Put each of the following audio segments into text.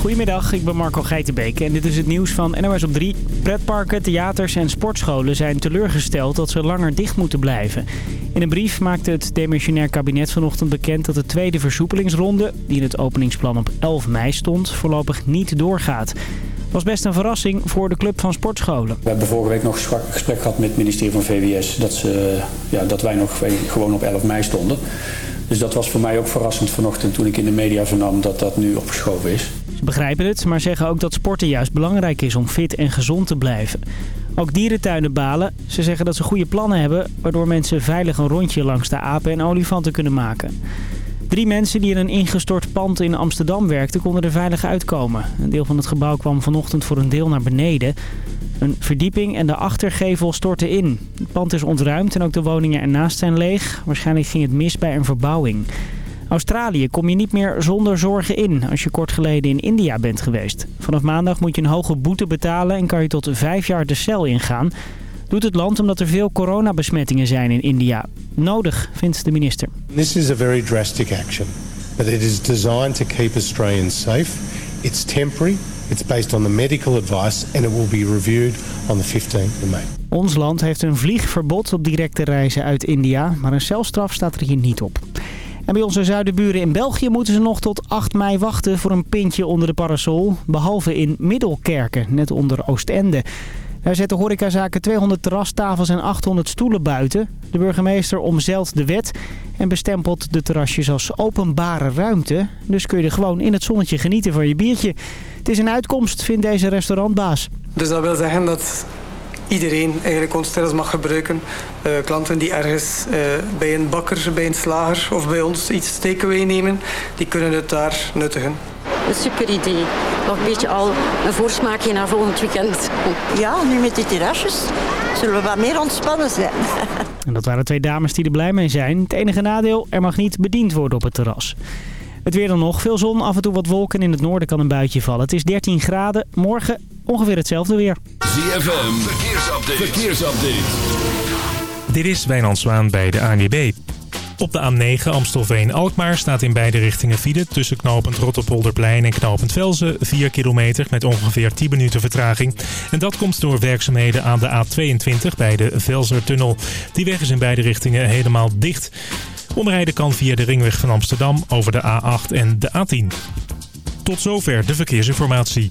Goedemiddag, ik ben Marco Geitenbeek en dit is het nieuws van NOS op 3. Pretparken, theaters en sportscholen zijn teleurgesteld dat ze langer dicht moeten blijven. In een brief maakte het demissionair kabinet vanochtend bekend dat de tweede versoepelingsronde, die in het openingsplan op 11 mei stond, voorlopig niet doorgaat was best een verrassing voor de club van sportscholen. We hebben vorige week nog een gesprek gehad met het ministerie van VWS... dat, ze, ja, dat wij nog gewoon op 11 mei stonden. Dus dat was voor mij ook verrassend vanochtend toen ik in de media vernam dat dat nu opgeschoven is. Begrijpen het, maar zeggen ook dat sporten juist belangrijk is om fit en gezond te blijven. Ook dierentuinen balen. Ze zeggen dat ze goede plannen hebben... waardoor mensen veilig een rondje langs de apen en olifanten kunnen maken. Drie mensen die in een ingestort pand in Amsterdam werkten konden er veilig uitkomen. Een deel van het gebouw kwam vanochtend voor een deel naar beneden. Een verdieping en de achtergevel stortten in. Het pand is ontruimd en ook de woningen ernaast zijn leeg. Waarschijnlijk ging het mis bij een verbouwing. Australië kom je niet meer zonder zorgen in als je kort geleden in India bent geweest. Vanaf maandag moet je een hoge boete betalen en kan je tot vijf jaar de cel ingaan. Doet het land omdat er veel coronabesmettingen zijn in India. Nodig, vindt de minister. This is a very drastic action. But it is designed to keep Australians safe. It's temporary. It's based on the medical advice and it will be reviewed on the 15th of May. Ons land heeft een vliegverbod op directe reizen uit India, maar een celstraf staat er hier niet op. En bij onze zuidenburen in België moeten ze nog tot 8 mei wachten voor een pintje onder de parasol. Behalve in Middelkerken, net onder Oostende. Daar zetten horecazaken 200 terrastafels en 800 stoelen buiten. De burgemeester omzeilt de wet en bestempelt de terrasjes als openbare ruimte. Dus kun je er gewoon in het zonnetje genieten van je biertje. Het is een uitkomst, vindt deze restaurantbaas. Dus dat wil zeggen dat iedereen eigenlijk ons terras mag gebruiken. Uh, klanten die ergens uh, bij een bakker, bij een slager of bij ons iets takeaway nemen, die kunnen het daar nuttigen. Een super idee. Nog een beetje al een voorsmaakje naar volgend weekend. Ja, nu met die terrasjes zullen we wat meer ontspannen zijn. En dat waren twee dames die er blij mee zijn. Het enige nadeel, er mag niet bediend worden op het terras. Het weer dan nog. Veel zon, af en toe wat wolken. In het noorden kan een buitje vallen. Het is 13 graden. Morgen ongeveer hetzelfde weer. ZFM, verkeersupdate. verkeersupdate. Dit is Wijnand Zwaan bij de ANWB. Op de A9 Amstelveen-Alkmaar staat in beide richtingen file tussen knooppunt Rotterpolderplein en knooppunt Velzen 4 kilometer met ongeveer 10 minuten vertraging. En dat komt door werkzaamheden aan de A22 bij de Velzertunnel. Die weg is in beide richtingen helemaal dicht. Omrijden kan via de ringweg van Amsterdam over de A8 en de A10. Tot zover de verkeersinformatie.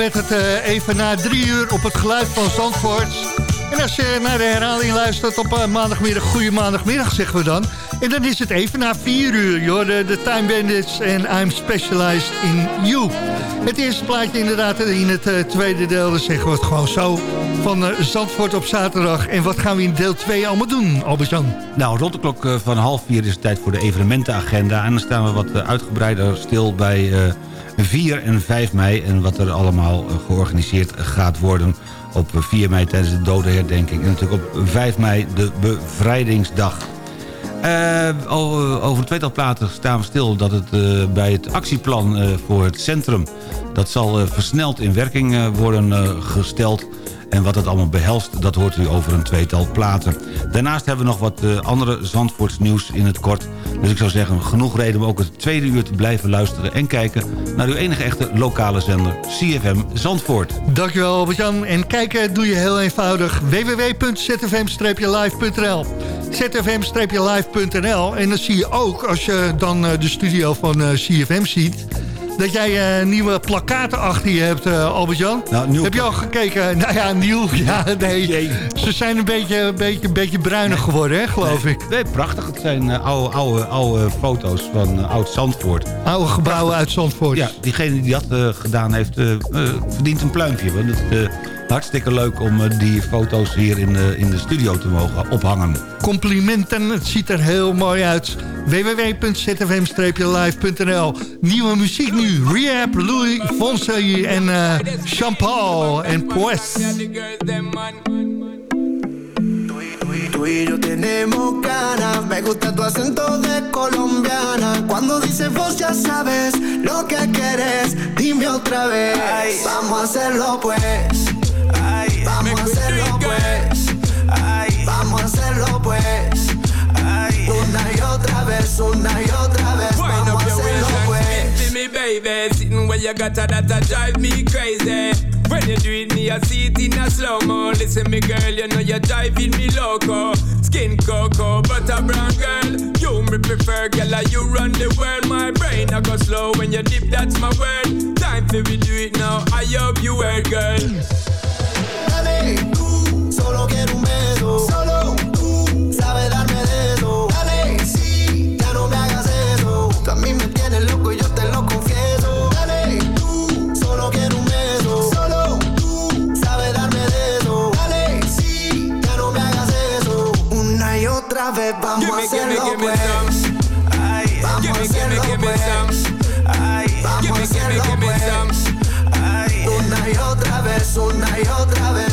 Werd het uh, even na drie uur op het geluid van Zandvoort. En als je naar de herhaling luistert op uh, maandagmiddag, goede maandagmiddag zeggen we dan. En dan is het even na vier uur, joh, de, de Time Bandits en I'm Specialized in You. Het eerste plaatje inderdaad in het uh, tweede deel, dan zeggen we het gewoon zo. Van Zandvoort op zaterdag. En wat gaan we in deel 2 allemaal doen, Albert-Jan? Nou, rond de klok van half vier is het tijd voor de evenementenagenda. En dan staan we wat uitgebreider stil bij 4 en 5 mei... en wat er allemaal eh, georganiseerd gaat worden op 4 mei tijdens de dodenherdenking... en natuurlijk op 5 mei de bevrijdingsdag. Uh, over een tweetal platen staan we stil dat het bij het actieplan voor het centrum... dat zal versneld in werking worden gesteld... En wat het allemaal behelst, dat hoort u over een tweetal platen. Daarnaast hebben we nog wat uh, andere Zandvoorts nieuws in het kort. Dus ik zou zeggen, genoeg reden om ook het tweede uur te blijven luisteren... en kijken naar uw enige echte lokale zender, CFM Zandvoort. Dankjewel Albert-Jan. En kijken doe je heel eenvoudig. www.zfm-live.nl zfm-live.nl En dan zie je ook, als je dan uh, de studio van CFM ziet dat jij uh, nieuwe plakaten achter je hebt, uh, Albert-Jan. Nou, Heb je al gekeken? Nou ja, nieuw. Ja, nee. Ze zijn een beetje, beetje, beetje bruinig geworden, hè, geloof nee. ik. Nee, prachtig. Het zijn uh, oude, oude, oude foto's van oud Zandvoort. Oude gebouwen uit Zandvoort. Ja, diegene die dat gedaan heeft, verdient een pluimpje. Want het hartstikke leuk om die foto's hier in de, in de studio te mogen ophangen. Complimenten, het ziet er heel mooi uit. www.zfm-live.nl Nieuwe muziek nu. Rehab, Louis Fonse en uh, Jean-Paul en Pues. Tú y yo tenemos ganas, me gusta tu acento de colombiana. Cuando dices vos ya sabes lo que quieres, dime otra vez. Ay, vamos a hacerlo pues. Ay, vamos a hacerlo pues. Ay, vamos a hacerlo pues. Ay, una y otra vez, una y otra vez. Vamos a hacerlo pues. me, baby. Sitting where you got that, that drive me crazy. When you do it, me, I see it in a slow mo. Listen, me girl, you know you're driving me loco. Skin cocoa, butter brown girl. You me prefer, girl, you run the world. My brain, I go slow when you dip, that's my word. Time for we do it now. I hope you heard, girl. Una y otra vez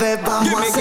Y otra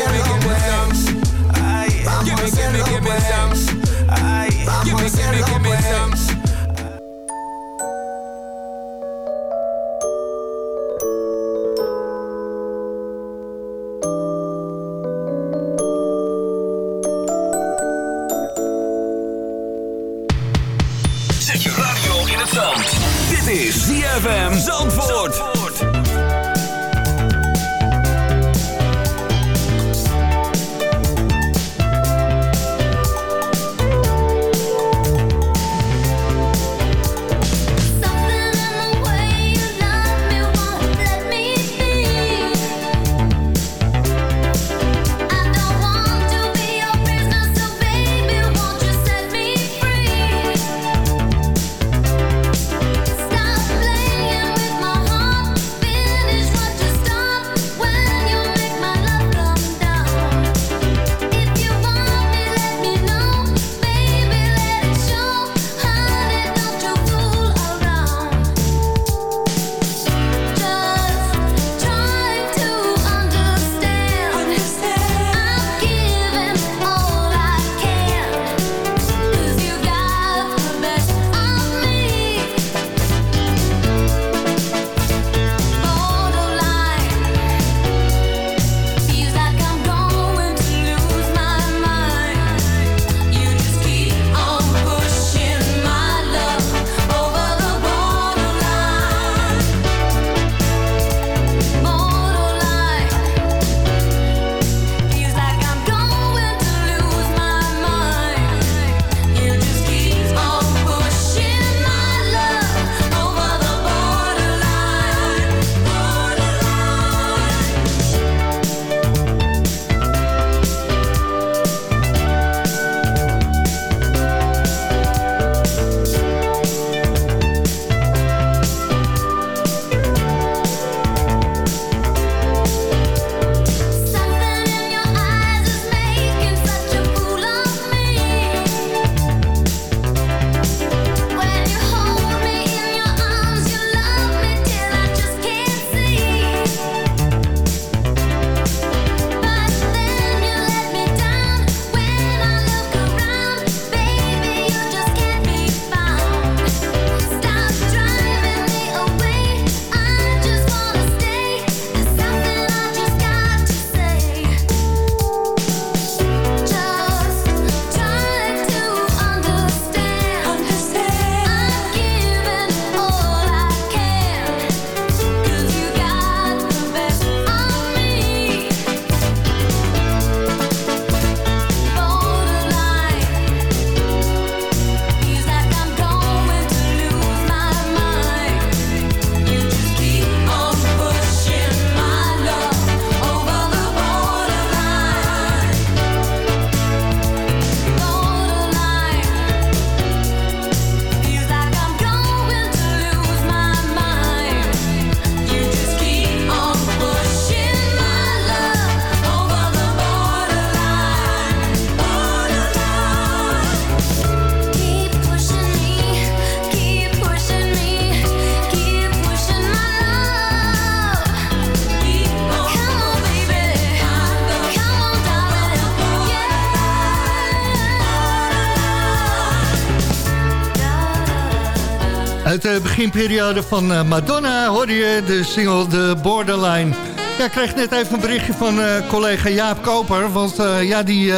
Uit de beginperiode van eh, Madonna hoorde je de single The Borderline. Ja, ik kreeg net even een berichtje van uh, collega Jaap Koper. Want uh, ja, die, uh,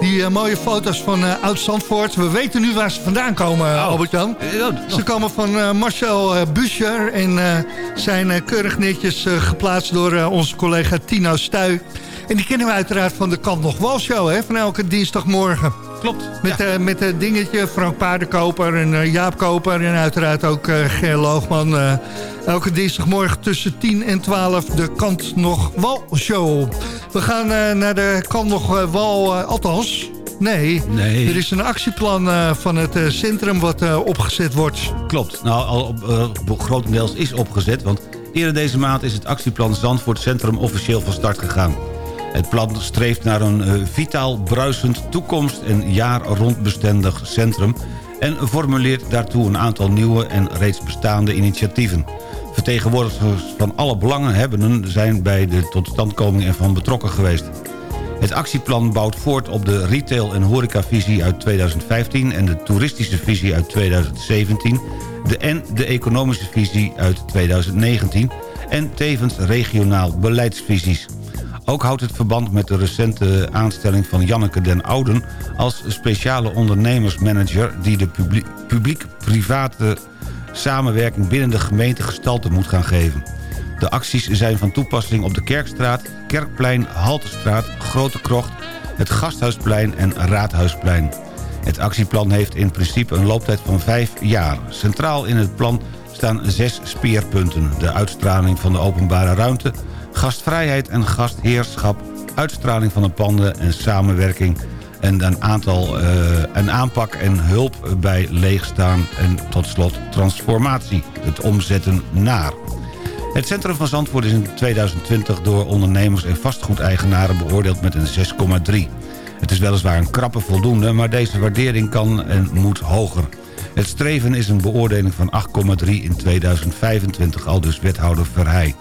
die mooie foto's van Oud-Zandvoort... we weten nu waar ze vandaan komen, oh. Albert-Jan. Ze komen van Marcel Buscher... en zijn keurig netjes geplaatst door onze collega Tino Stuy. En die kennen we uiteraard van de Kant Nog Wal Show... Hè, van elke dinsdagmorgen. Klopt. Met, ja. met het dingetje Frank Paardenkoper en Jaap Koper... en uiteraard ook Ger Loogman... Elke dinsdagmorgen tussen 10 en 12 de Kant Nog Wal Show. We gaan uh, naar de Kant Nog Wal, uh, althans... Nee, nee, er is een actieplan uh, van het centrum wat opgezet wordt. Klopt, nou al op, grotendeels is opgezet... want eerder deze maand is het actieplan Zandvoort Centrum officieel van start gegaan. Het plan streeft naar een vitaal, bruisend, toekomst- en jaar rondbestendig centrum... en formuleert daartoe een aantal nieuwe en reeds bestaande initiatieven. Vertegenwoordigers van alle belangenhebbenden zijn bij de totstandkoming ervan betrokken geweest. Het actieplan bouwt voort op de retail- en horecavisie uit 2015... en de toeristische visie uit 2017... De en de economische visie uit 2019... en tevens regionaal beleidsvisies. Ook houdt het verband met de recente aanstelling van Janneke den Ouden... als speciale ondernemersmanager die de publiek-private samenwerking binnen de gemeente gestalte moet gaan geven. De acties zijn van toepassing op de Kerkstraat, Kerkplein, Haltestraat, Grote Krocht, het Gasthuisplein en Raadhuisplein. Het actieplan heeft in principe een looptijd van vijf jaar. Centraal in het plan staan zes speerpunten. De uitstraling van de openbare ruimte, gastvrijheid en gastheerschap... uitstraling van de panden en samenwerking en een aantal uh, een aanpak en hulp bij leegstaan en tot slot transformatie, het omzetten naar. Het centrum van Zandvoort is in 2020 door ondernemers en vastgoedeigenaren beoordeeld met een 6,3. Het is weliswaar een krappe voldoende, maar deze waardering kan en moet hoger. Het streven is een beoordeling van 8,3 in 2025, al dus wethouder Verheij.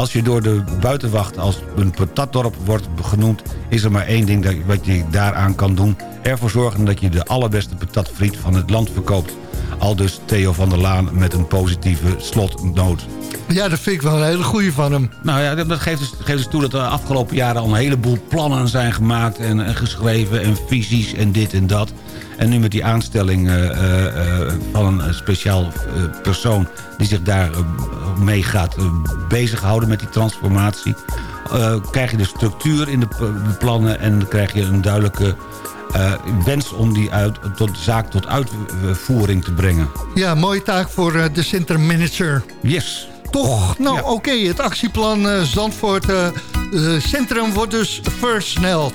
Als je door de buitenwacht als een patatdorp wordt genoemd... is er maar één ding dat, wat je daaraan kan doen. Ervoor zorgen dat je de allerbeste patatfriet van het land verkoopt. Al dus Theo van der Laan met een positieve slotnoot. Ja, dat vind ik wel een hele goede van hem. Nou ja, dat geeft dus, geeft dus toe dat er de afgelopen jaren al een heleboel plannen zijn gemaakt... en, en geschreven en visies en dit en dat. En nu met die aanstelling uh, uh, van een speciaal persoon... die zich daar mee gaat bezighouden met die transformatie... krijg je de structuur in de, plannen... en krijg je een duidelijke wens om die uit, tot, zaak tot uitvoering te brengen. Ja, mooie taak voor de centrummanager. Yes. Toch? Nou, oké. Okay, het actieplan Zandvoort Centrum wordt dus versneld.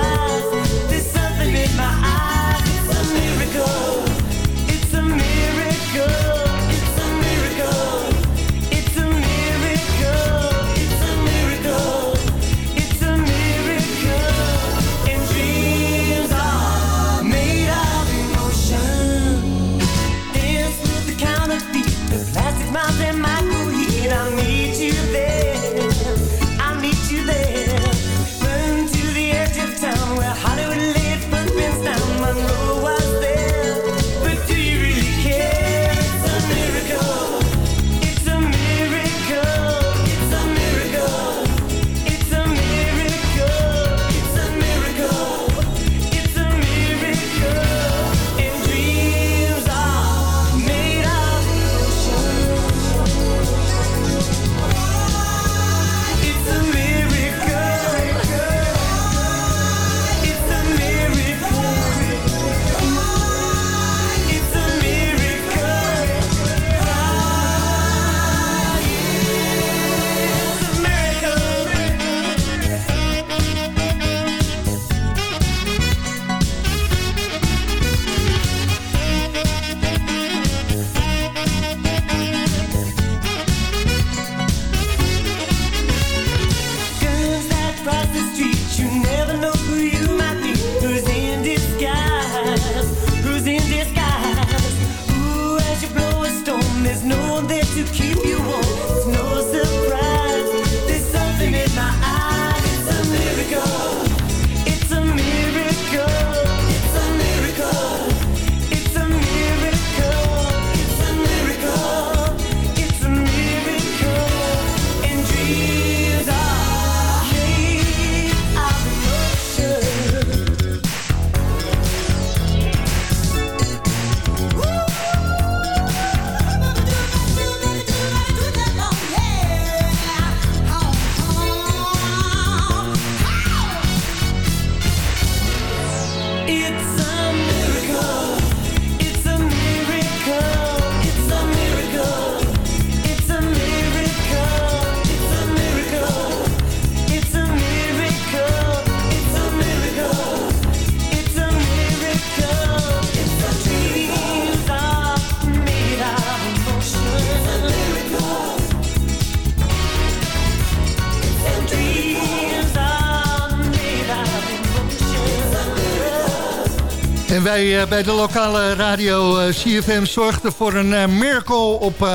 En wij uh, bij de lokale radio uh, CFM zorgden voor een uh, miracle op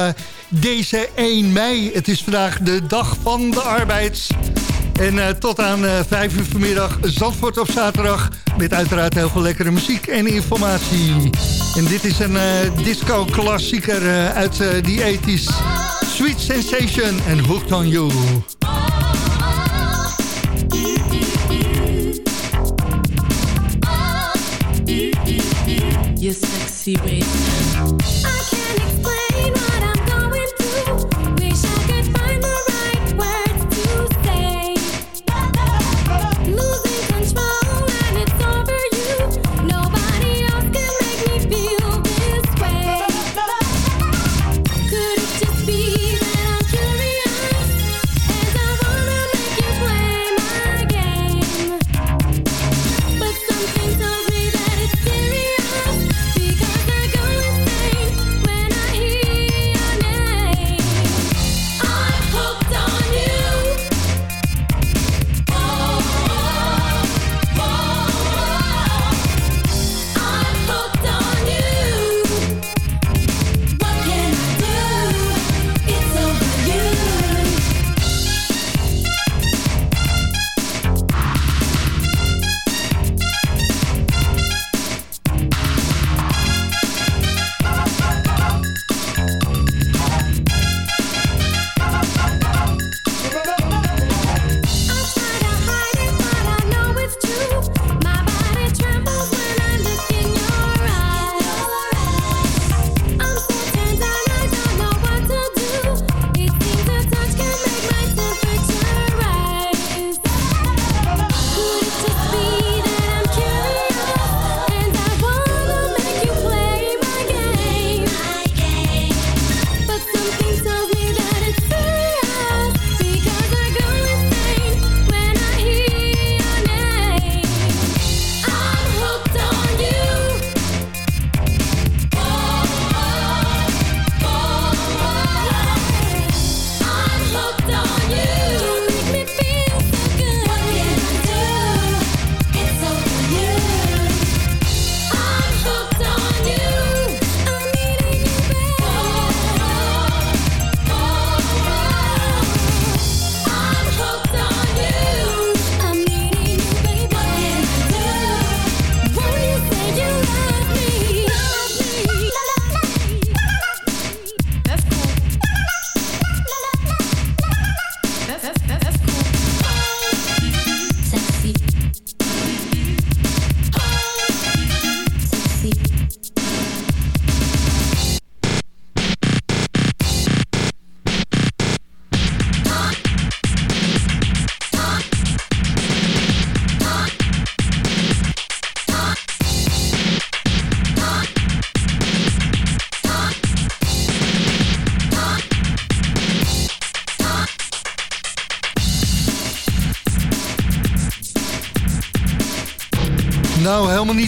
deze 1 mei. Het is vandaag de dag van de arbeid. En tot aan 5 uur vanmiddag Zandvoort op zaterdag... met uiteraard heel veel lekkere muziek en informatie. En dit is een disco-klassieker uit die 80s. Sweet Sensation en Hooked on You. your sexy waist.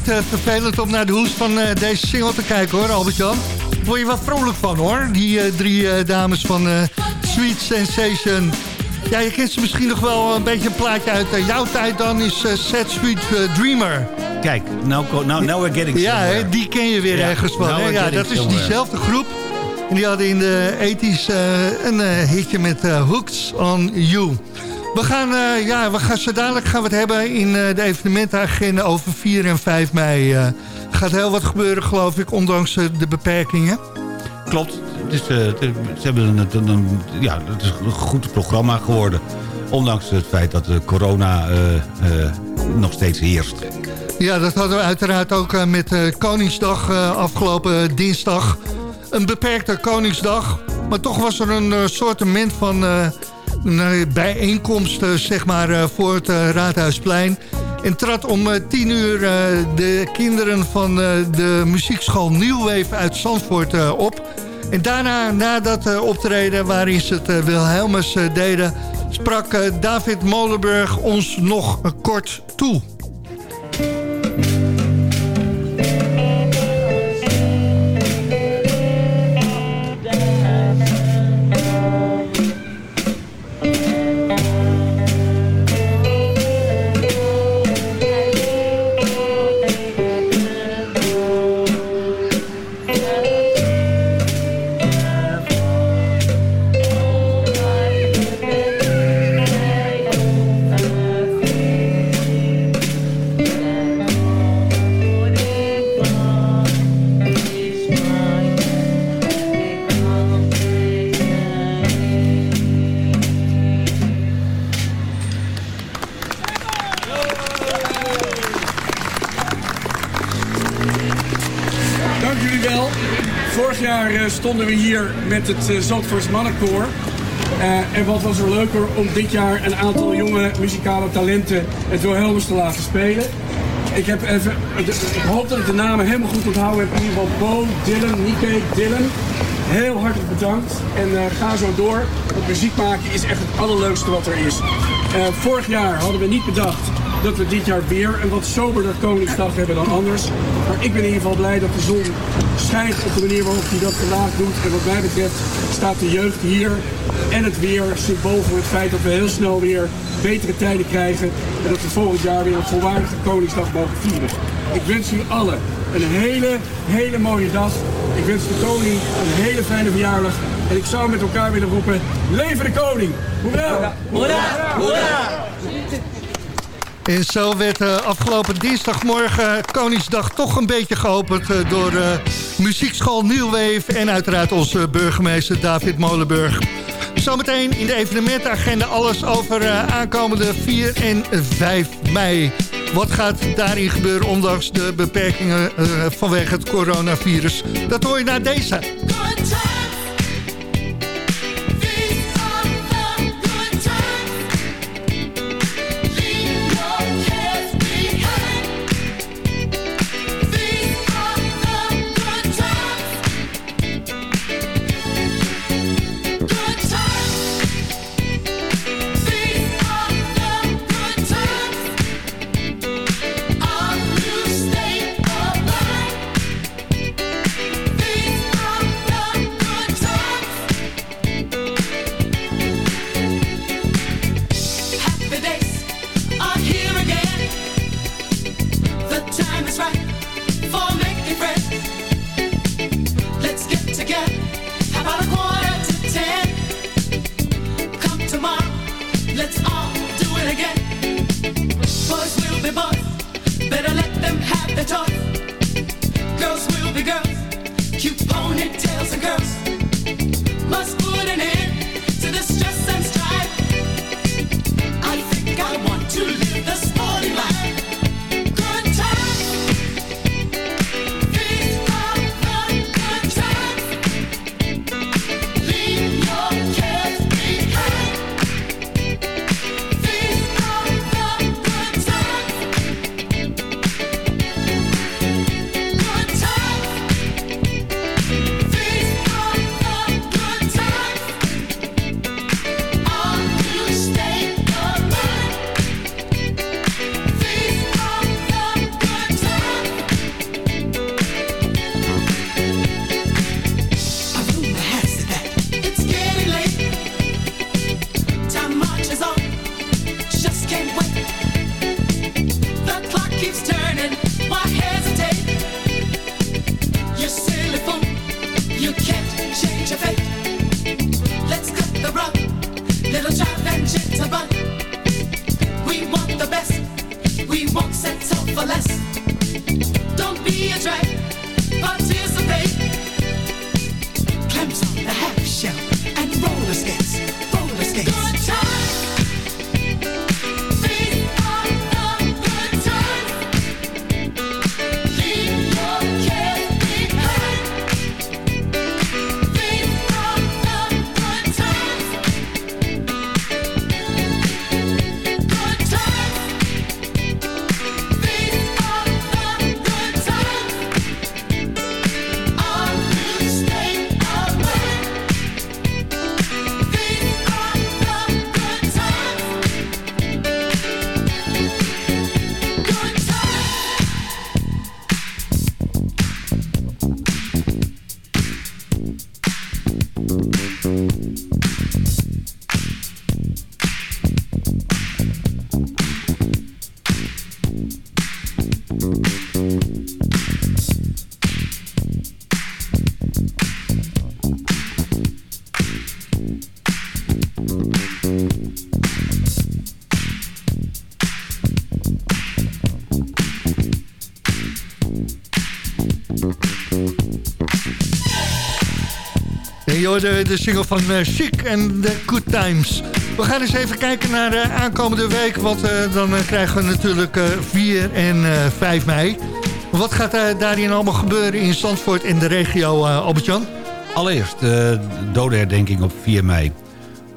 Uh, vervelend om naar de hoes van uh, deze single te kijken hoor, Albert-Jan. Word je wel vrolijk van hoor, die uh, drie dames van Sweet Sensation. Ja, je kent ze misschien nog wel een beetje een plaatje uit jouw tijd dan, is Sad Sweet Dreamer. Kijk, now, now, now we're getting Ja, hè, die ken je weer ja, ergens van. Hè? Ja, dat is diezelfde groep. En die hadden in de 80s een hitje met Hooked on You. We gaan, uh, ja, we gaan zo dadelijk gaan we het hebben in uh, de evenementenagenda over 4 en 5 mei. Uh, gaat heel wat gebeuren, geloof ik, ondanks de beperkingen. Klopt. Het ze hebben het, een, ja, het is een goed programma geworden. Ondanks het feit dat de corona nog steeds heerst. Ja, dat hadden we uiteraard ook met Koningsdag afgelopen dinsdag. Een beperkte Koningsdag. Maar toch was er een sortiment van een bijeenkomst zeg maar, eh, voor het eh, Raadhuisplein. En trad om eh, tien uur de kinderen van de muziekschool Nieuwweef uit Zandvoort op. En daarna, na dat optreden waarin ze het Wilhelmus deden... sprak David Molenburg ons nog kort toe. Jullie wel. Vorig jaar eh, stonden we hier met het uh, Zandvoorts Mannenkoor. Uh, en wat was er leuker om dit jaar een aantal jonge muzikale talenten het Wilhelmus te laten spelen. Ik, heb even, hoop dat ik de namen helemaal goed onthouden heb. In ieder geval Bo, Dylan, Nike, Dylan. Heel hartelijk bedankt en ga zo door. Want muziek maken is echt het allerleukste wat er is. Vorig jaar hadden we niet bedacht dat we dit jaar weer een wat soberder Koningsdag hebben dan anders. Maar ik ben in ieder geval blij dat de zon schijnt op de manier waarop hij dat vandaag doet. En wat mij betreft staat de jeugd hier en het weer symbool voor het feit dat we heel snel weer betere tijden krijgen. En dat we volgend jaar weer een volwaardige Koningsdag mogen vieren. Ik wens u allen een hele, hele mooie dag. Ik wens de koning een hele fijne verjaardag. En ik zou met elkaar willen roepen, leven de koning! Hoera! Hoera! Hoera! En zo werd uh, afgelopen dinsdagmorgen Koningsdag toch een beetje geopend uh, door muziekschool Nieuwweef en uiteraard onze burgemeester David Molenburg. Zometeen in de evenementenagenda alles over aankomende 4 en 5 mei. Wat gaat daarin gebeuren ondanks de beperkingen vanwege het coronavirus? Dat hoor je naar deze. De, de single van uh, Chic en The Good Times. We gaan eens even kijken naar de aankomende week. Want uh, dan krijgen we natuurlijk 4 en 5 mei. Wat gaat daarin allemaal gebeuren in Zandvoort en de regio, Albert-Jan? Allereerst de dodenherdenking op 4 mei.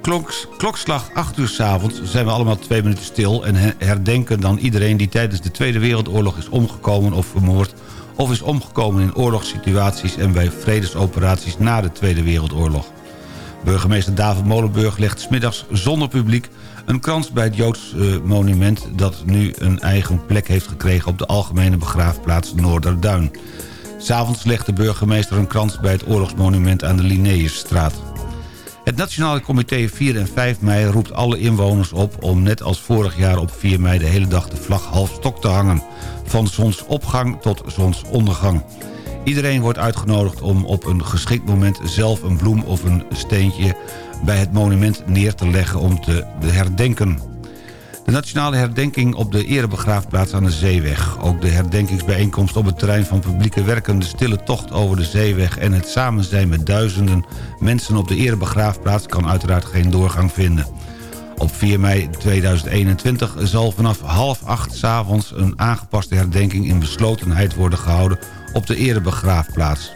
Kloks, klokslag 8 uur s avonds zijn we allemaal twee minuten stil... en herdenken dan iedereen die tijdens de Tweede Wereldoorlog is omgekomen of vermoord... of is omgekomen in oorlogssituaties en bij vredesoperaties na de Tweede Wereldoorlog. Burgemeester David Molenburg legt smiddags zonder publiek een krans bij het Joods uh, monument... dat nu een eigen plek heeft gekregen op de algemene begraafplaats Noorderduin. S'avonds legt de burgemeester een krans bij het oorlogsmonument aan de Linnaeusstraat. Het Nationale Comité 4 en 5 mei roept alle inwoners op... om net als vorig jaar op 4 mei de hele dag de vlag half stok te hangen. Van zonsopgang tot zonsondergang. Iedereen wordt uitgenodigd om op een geschikt moment zelf een bloem of een steentje bij het monument neer te leggen om te herdenken. De nationale herdenking op de erebegraafplaats aan de Zeeweg. Ook de herdenkingsbijeenkomst op het terrein van publieke werken... de stille tocht over de Zeeweg en het samen zijn met duizenden mensen op de erebegraafplaats... kan uiteraard geen doorgang vinden. Op 4 mei 2021 zal vanaf half acht avonds een aangepaste herdenking in beslotenheid worden gehouden op de erebegraafplaats.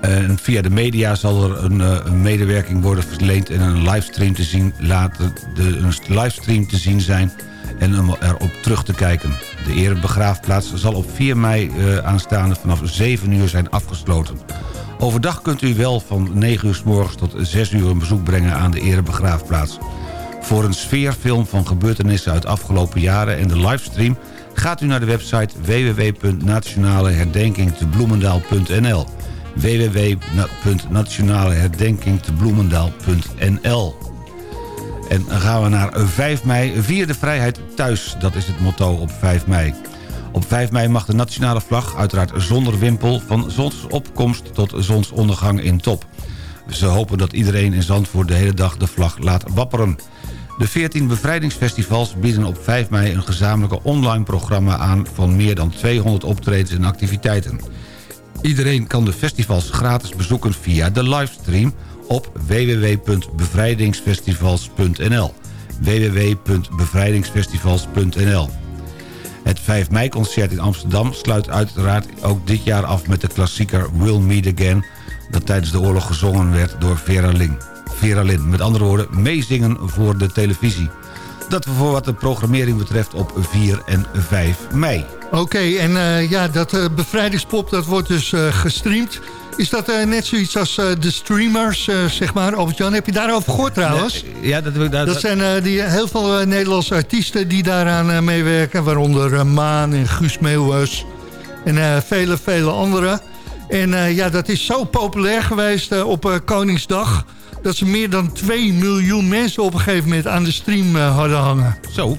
En via de media zal er een, een, medewerking worden verleend en een livestream te zien laten de, een livestream te zien zijn en om erop terug te kijken. De erebegraafplaats zal op 4 mei uh, aanstaande vanaf 7 uur zijn afgesloten. Overdag kunt u wel van 9 uur s morgens tot 6 uur een bezoek brengen aan de erebegraafplaats. Voor een sfeerfilm van gebeurtenissen uit afgelopen jaren en de livestream... gaat u naar de website www.nationaleherdenkingtebloemendaal.nl www.nationaleherdenkingtebloemendaal.nl En dan gaan we naar 5 mei. Vier de vrijheid thuis, dat is het motto op 5 mei. Op 5 mei mag de nationale vlag, uiteraard zonder wimpel... van zonsopkomst tot zonsondergang in top. Ze hopen dat iedereen in Zandvoort de hele dag de vlag laat wapperen. De 14 bevrijdingsfestivals bieden op 5 mei een gezamenlijke online programma aan... van meer dan 200 optredens en activiteiten. Iedereen kan de festivals gratis bezoeken via de livestream op www.bevrijdingsfestivals.nl www.bevrijdingsfestivals.nl Het 5 mei-concert in Amsterdam sluit uiteraard ook dit jaar af met de klassieker We'll Meet Again... dat tijdens de oorlog gezongen werd door Vera Lynn. Vera Lynn. Met andere woorden, meezingen voor de televisie. Dat voor wat de programmering betreft op 4 en 5 mei. Oké, en uh, ja, dat uh, bevrijdingspop dat wordt dus uh, gestreamd. Is dat net zoiets als de streamers, zeg maar? Albert-Jan, heb je daarover gehoord trouwens? Nee, ja, dat, dat, dat, dat zijn die, heel veel Nederlandse artiesten die daaraan meewerken. Waaronder Maan en Guus Meeuwers en vele, vele anderen. En ja, dat is zo populair geweest op Koningsdag dat ze meer dan 2 miljoen mensen op een gegeven moment aan de stream uh, hadden hangen. Zo.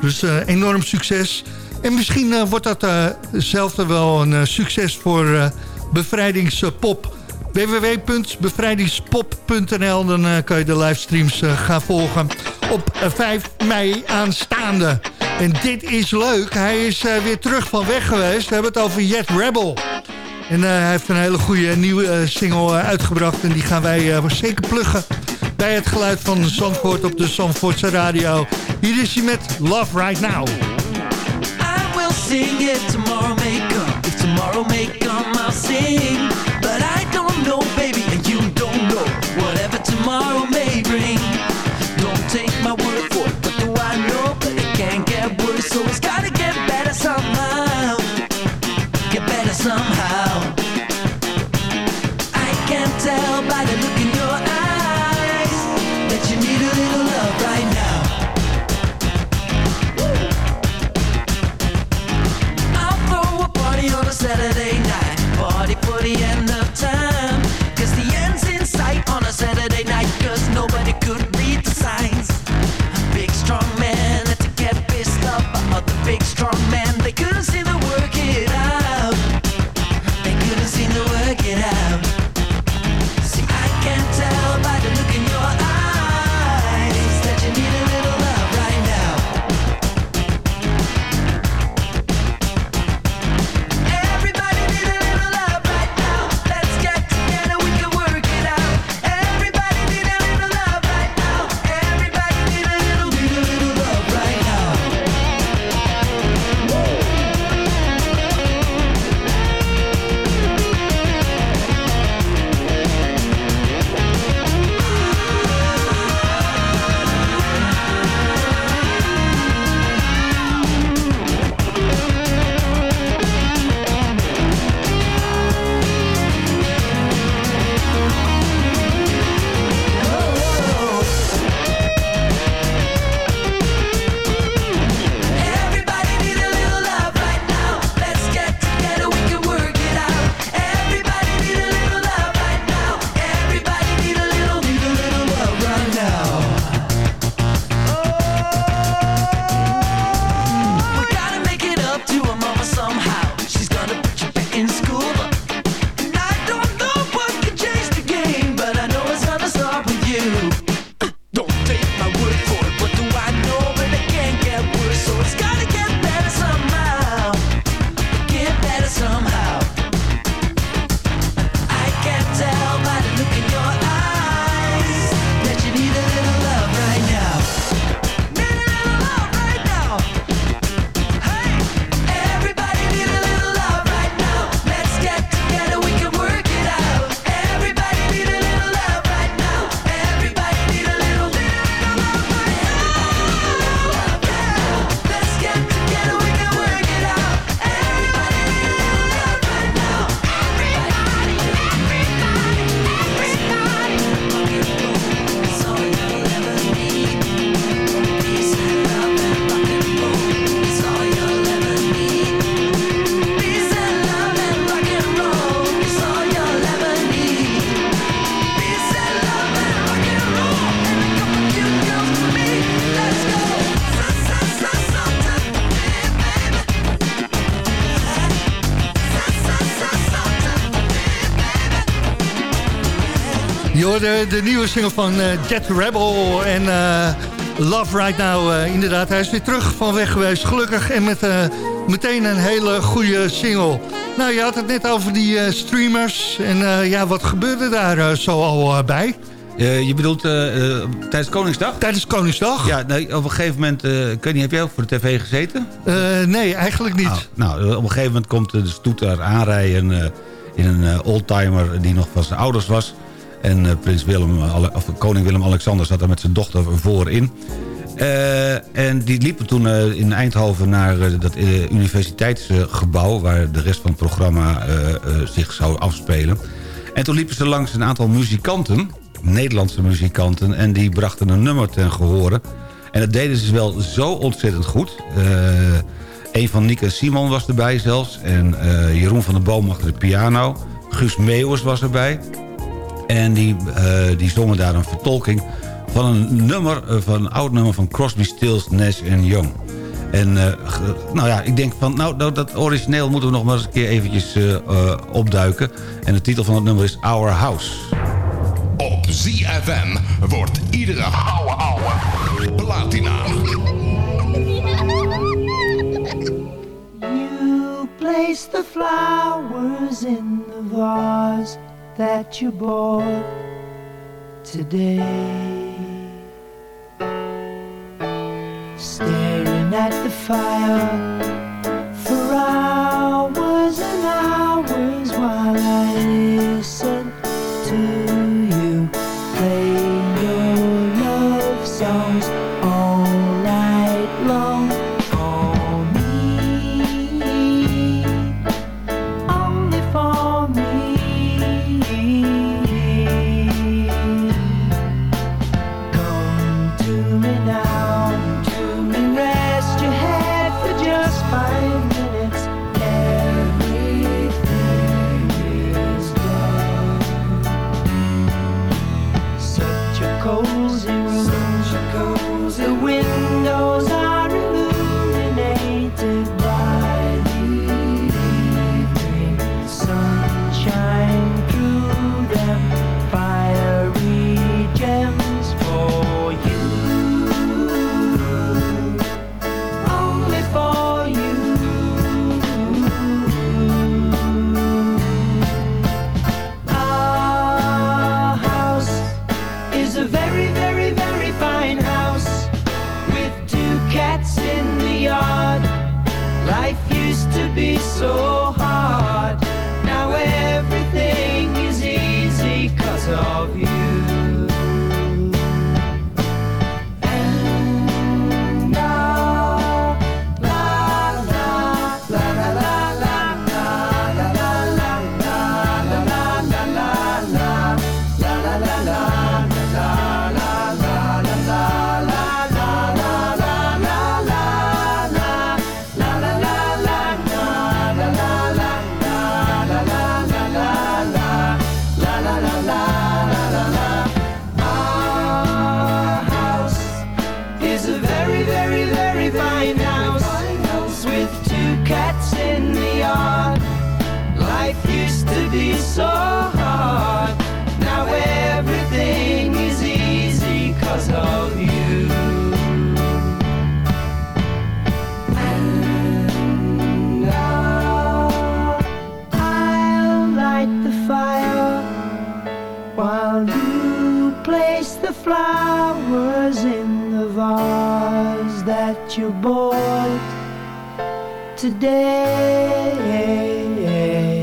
Dus uh, enorm succes. En misschien uh, wordt dat hetzelfde wel een succes voor bevrijdingspop. www.bevrijdingspop.nl Dan kan je de livestreams gaan volgen op 5 mei aanstaande. En dit is leuk. Hij is weer terug van weg geweest. We hebben het over Jet Rebel. En uh, hij heeft een hele goede nieuwe uh, single uh, uitgebracht. En die gaan wij zeker pluggen bij het geluid van Zandvoort op de Zandvoortse radio. Hier is hij met Love Right Now. I will sing if tomorrow may. If tomorrow may come, I'll sing. Hoorde de nieuwe single van eh, Jet Rebel en eh, Love Right Now. Eh, inderdaad, hij is weer terug van weg geweest, gelukkig. En met eh, meteen een hele goede single. Nou, je had het net over die eh, streamers. En eh, ja, wat gebeurde daar eh, zo al eh, bij? je bedoelt eh, eh, tijdens Koningsdag? Tijdens Koningsdag? Ja, nee, op een gegeven moment... eh, ik weet niet, heb jij ook voor de tv gezeten? Eh, nee, eigenlijk niet. Ah, nou, op een gegeven moment komt de stoet daar aanrijden... eh, in een eh, oldtimer die nog van zijn ouders was. En eh, prins Willem, of koning Willem-Alexander zat er met zijn dochter voorin. Eh, en die liepen toen eh, in Eindhoven naar eh, dat universiteitsgebouw... waar de rest van het programma zich zou afspelen. En toen liepen ze langs een aantal muzikanten, Nederlandse muzikanten... en die brachten een nummer ten gehore. En dat deden ze wel zo ontzettend goed. Een van Nick Simon was erbij zelfs. En Jeroen van der Boom achter de piano. Guus Meeuwers was erbij. En die, eh, die zongen daar een vertolking van een nummer, eh, van een oud nummer van Crosby, Stills, Nash Young. En eh, nou ja, ik denk van, nou, dat, dat origineel moeten we nog maar eens een keer eventjes opduiken. En de titel van het nummer is Our House. Op ZFM wordt iedere ouwe ouwe platina. You place the flowers in the vase that you bought today. Staring at the fire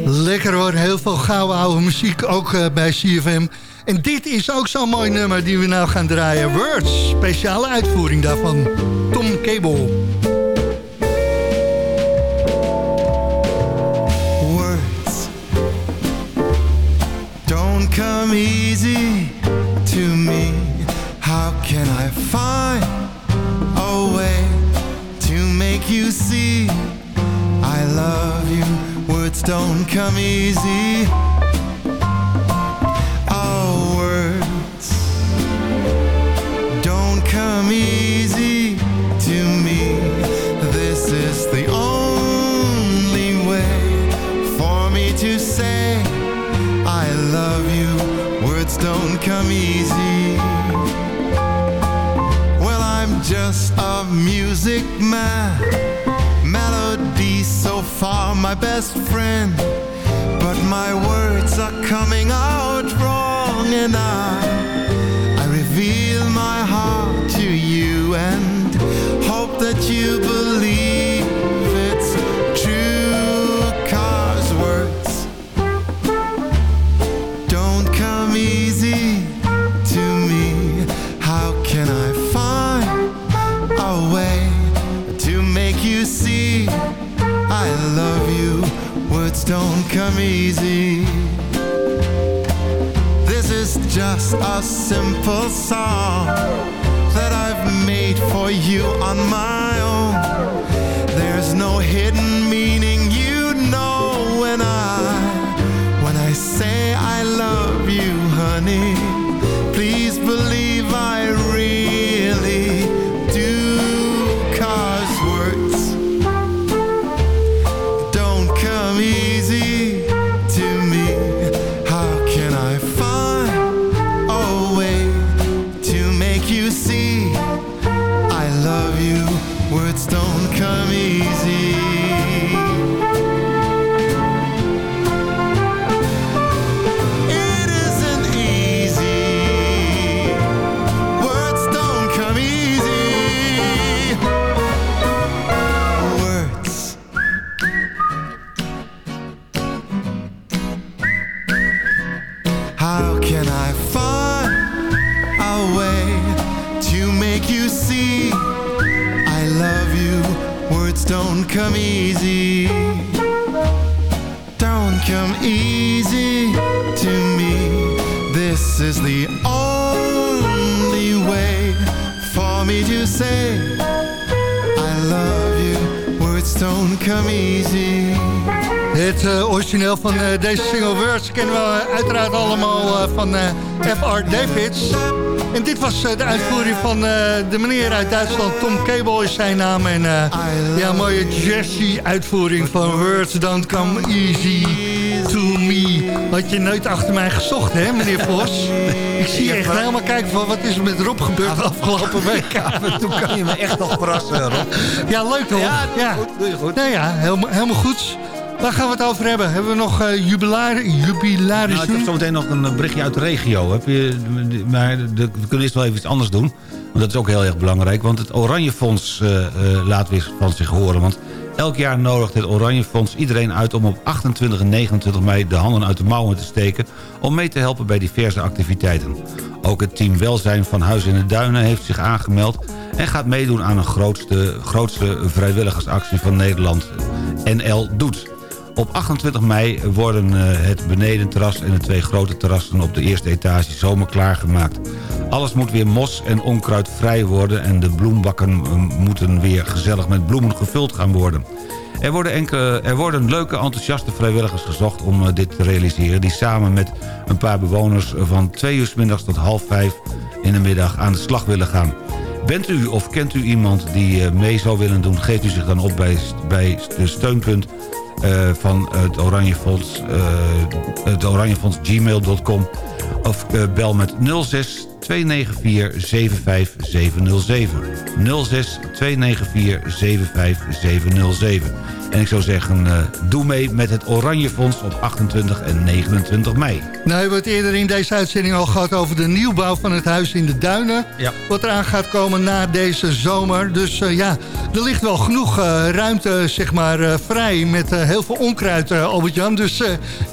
Lekker hoor, heel veel gouden oude muziek, ook eh, bij CFM. En dit is ook zo'n mooi nummer die we nou gaan draaien. Words, speciale uitvoering daarvan. Tom Cable. Don't come easy. A simple song that I've made for you on my come easy. Don't come easy to me. This is the only way for me to say I love you. Words don't come easy. Het eh, origineel van eh, deze single Words kennen we eh, uiteraard allemaal eh, van F.R. Davids. En dit was eh, de uitvoering van eh, de meneer uit Duitsland, Tom Cable is zijn naam. En eh, ja, mooie jazzy uitvoering van Words Don't Come Easy To Me. Had je nooit achter mij gezocht, hè, meneer Vos? Ik zie je echt helemaal kijken van wat is er met Rob gebeurd de afgelopen week. Toen kan je me echt nog verrassen, Rob. Ja, leuk toch? Ja, doe je goed, doe je goed. Nou ja, helemaal, helemaal goed. Waar gaan we het over hebben? Hebben we nog uh, jubilaar, jubilaris Nou, ik heb zometeen nog een berichtje uit de regio. Heb je, maar we kunnen eerst wel even iets anders doen. Want dat is ook heel erg belangrijk. Want het Oranje Fonds uh, laat weer van zich horen. Want elk jaar nodigt het Oranje Fonds iedereen uit... om op 28 en 29 mei de handen uit de mouwen te steken... om mee te helpen bij diverse activiteiten. Ook het team Welzijn van Huis in de Duinen heeft zich aangemeld... en gaat meedoen aan een grootste, grootste vrijwilligersactie van Nederland. NL Doet. Op 28 mei worden uh, het benedenterras en de twee grote terrassen op de eerste etage zomer klaargemaakt. Alles moet weer mos en onkruid vrij worden en de bloembakken uh, moeten weer gezellig met bloemen gevuld gaan worden. Er worden, enkele, er worden leuke, enthousiaste vrijwilligers gezocht om uh, dit te realiseren... die samen met een paar bewoners van twee uur middags tot half vijf in de middag aan de slag willen gaan. Bent u of kent u iemand die mee zou willen doen... geeft u zich dan op bij, bij de steunpunt van het Oranje Fonds, uh, het Oranje Fonds gmail.com of uh, bel met 06 294 75707. 06 294 75707. En ik zou zeggen, uh, doe mee met het Oranje Fonds op 28 en 29 mei. Nou hebben we het eerder in deze uitzending al gehad over de nieuwbouw van het huis in de Duinen. Ja. Wat eraan gaat komen na deze zomer. Dus uh, ja, er ligt wel genoeg uh, ruimte zeg maar vrij met heel veel onkruid, Albert-Jan. Dus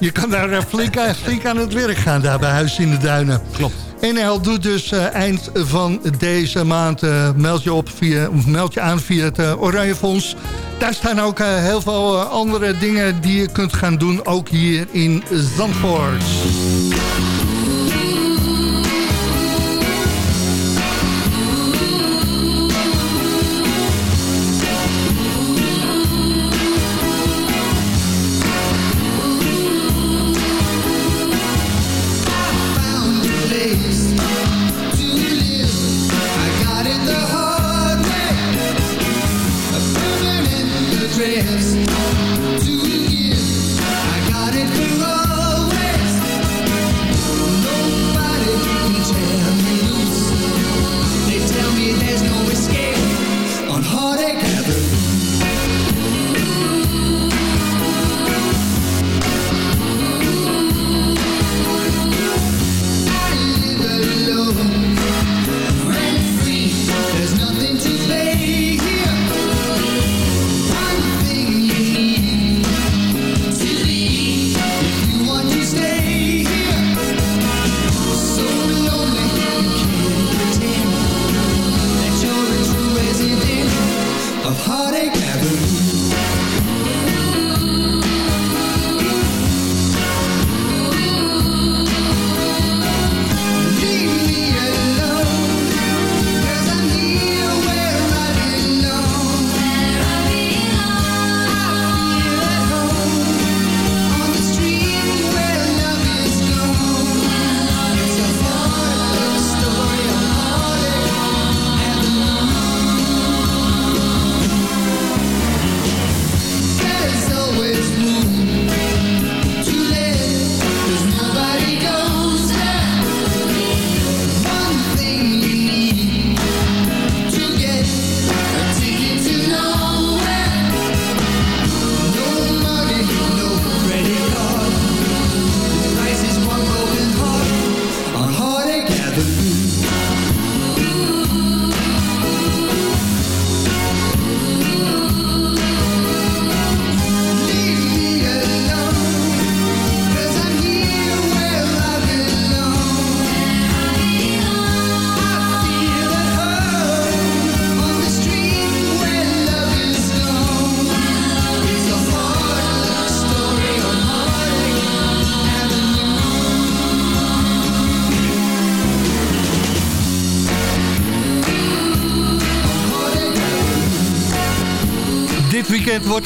je kan daar flink, flink aan het werk gaan daar bij Huis in de Duinen. Klopt. NL doet dus uh, eind van deze maand, uh, meld, je op via, meld je aan via het uh, Oranje Fonds. Daar staan ook heel veel andere dingen die je kunt gaan doen, ook hier in Zandvoort.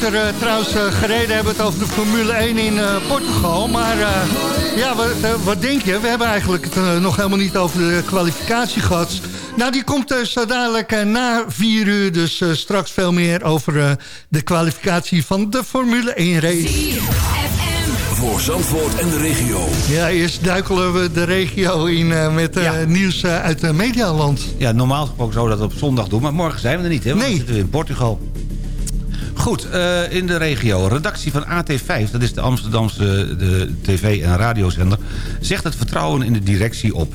Wordt er eh, trouwens eh, gereden. hebben het over de Formule 1 in eh, Portugal. Maar eh, ja, wat, wat denk je? We hebben eigenlijk het nog helemaal niet over de kwalificatie gehad. Nou, die komt zo dadelijk na vier uur. Dus straks veel meer over eh, de kwalificatie van de Formule 1 race. Voor Zandvoort en de regio. Ja, eerst duikelen we de regio in met eh, nieuws uit Medialand. Ja, normaal gesproken zouden we dat op zondag doen. Maar morgen zijn we er niet, hè? Want Nee. Zitten we in Portugal. Goed, eh, in de regio. Redactie van AT5, dat is de Amsterdamse de tv- en radiozender... zegt het vertrouwen in de directie op.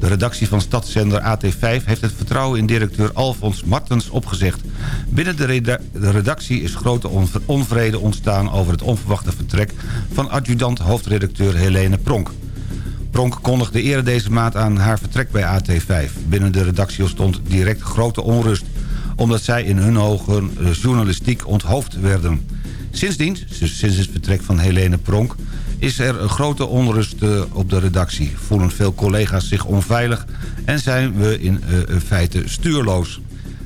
De redactie van stadszender AT5 heeft het vertrouwen in directeur Alfons Martens opgezegd. Binnen de, reda- de redactie is grote onv- onvrede ontstaan over het onverwachte vertrek... van adjudant-hoofdredacteur Helene Pronk. Pronk kondigde eerder deze maand aan haar vertrek bij AT5. Binnen de redactie ontstond direct grote onrust... omdat zij in hun ogen eh, journalistiek onthoofd werden. Sindsdien, dus sinds het vertrek van Helene Pronk... is er een grote onrust eh, op de redactie. Voelen veel collega's zich onveilig... en zijn we in eh, feite stuurloos.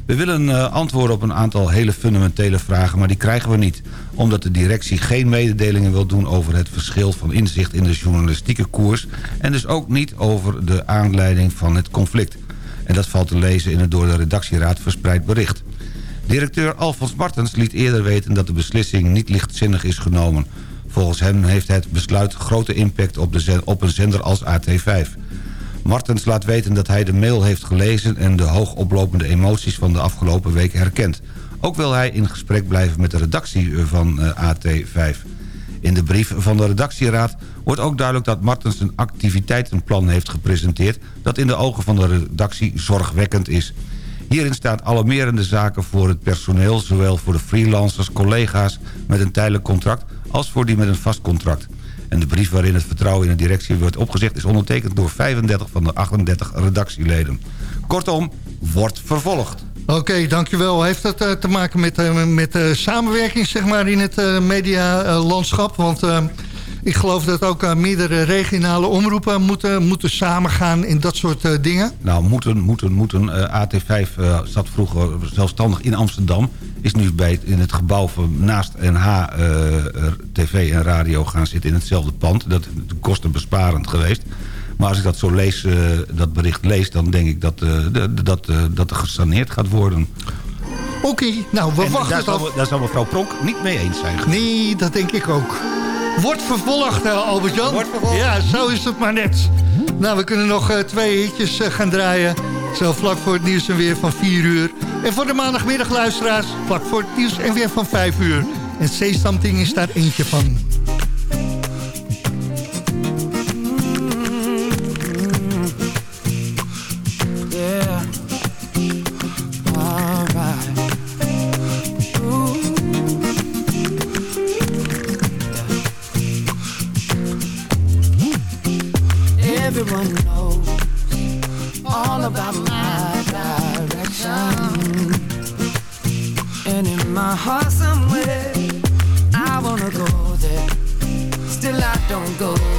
We willen antwoorden op een aantal hele fundamentele vragen... maar die krijgen we niet. Omdat de directie geen mededelingen wil doen... over het verschil van inzicht in de journalistieke koers... en dus ook niet over de aanleiding van het conflict. En dat valt te lezen in het door de redactieraad verspreid bericht. Directeur Alfons Martens liet eerder weten dat de beslissing niet lichtzinnig is genomen. Volgens hem heeft het besluit grote impact op, de op een zender als AT5. Martens laat weten dat hij de mail heeft gelezen... en de hoogoplopende emoties van de afgelopen week herkent. Ook wil hij in gesprek blijven met de redactie van eh, AT5. In de brief van de redactieraad wordt ook duidelijk dat Martens een activiteitenplan heeft gepresenteerd... dat in de ogen van de redactie zorgwekkend is. Hierin staat alarmerende zaken voor het personeel... zowel voor de freelancers, collega's met een tijdelijk contract... als voor die met een vast contract. En de brief waarin het vertrouwen in de directie wordt opgezegd... is ondertekend door 35 van de 38 redactieleden. Kortom, wordt vervolgd. Oké, dankjewel. Heeft dat eh, te maken met, eh, met eh, samenwerking zeg maar, in het medialandschap? Want ik geloof dat ook meerdere regionale omroepen moeten, moeten samengaan in dat soort dingen. Nou, moeten, moeten, moeten. Eh, AT5 eh, zat vroeger zelfstandig in Amsterdam. Is nu bij, in het gebouw van naast NH TV en radio gaan zitten in hetzelfde pand. Dat is kostenbesparend geweest. Maar als ik dat zo lees, eh, dat bericht lees... dan denk ik dat, eh, dat, eh, dat er gesaneerd gaat worden. Oké, nou, we En wachten daar zal, daar zal mevrouw Pronk niet mee eens zijn. Nee, dat denk ik ook. Wordt vervolgd, Albert-Jan. Ja, zo is het maar net. Nou, we kunnen nog twee hitjes gaan draaien. Zo vlak voor het nieuws en weer van 4 uur. En voor de maandagmiddag luisteraars, vlak voor het nieuws en weer van 5 uur. En Say Something is daar eentje van. Don't go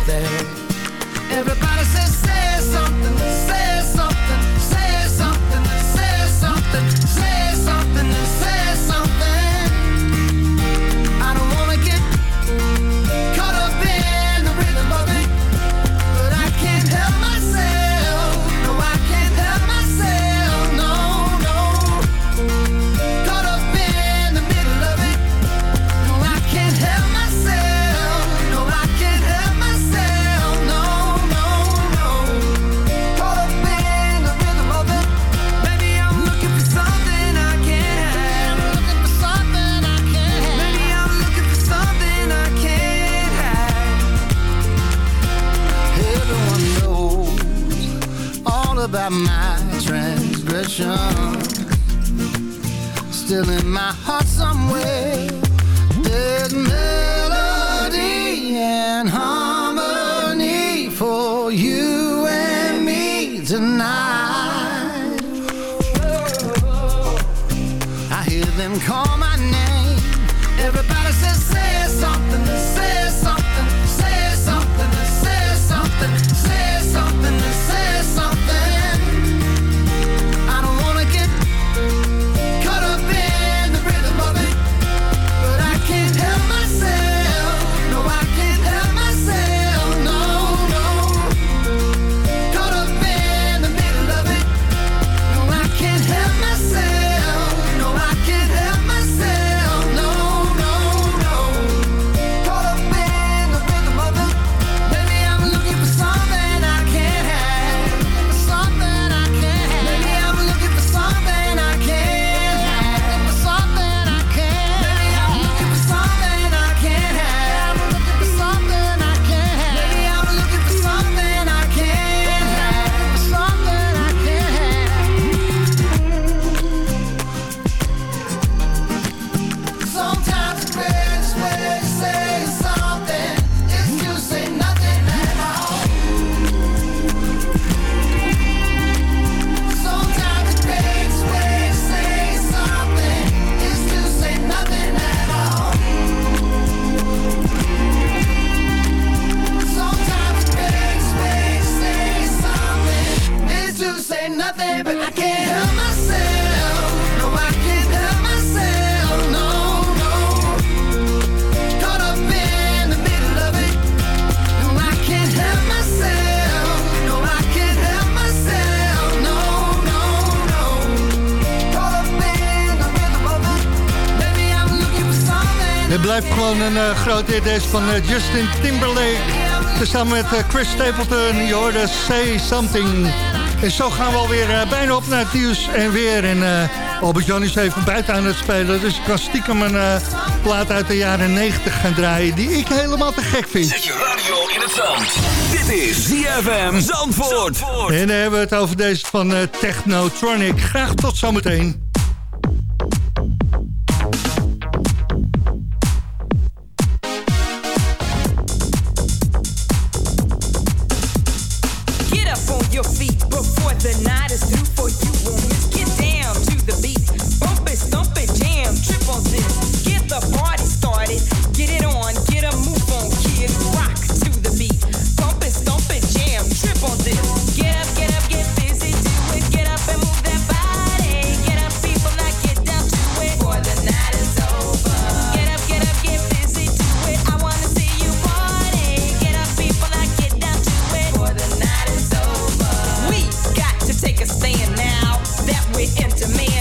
een grote groot hit van eh, Justin Timberlake. Samen met eh, Chris Stapleton, je hoorde Say Something. En zo gaan we alweer bijna op naar het nieuws en weer. En Albert John is even buiten aan het spelen. Dus ik kan stiekem een plaat uit de jaren 90 gaan draaien... die ik helemaal te gek vind. Zet je radio in het zand. Dit is ZFM Zandvoort. Zandvoort. En dan hebben we het over deze van Technotronic. Graag tot zometeen. demand.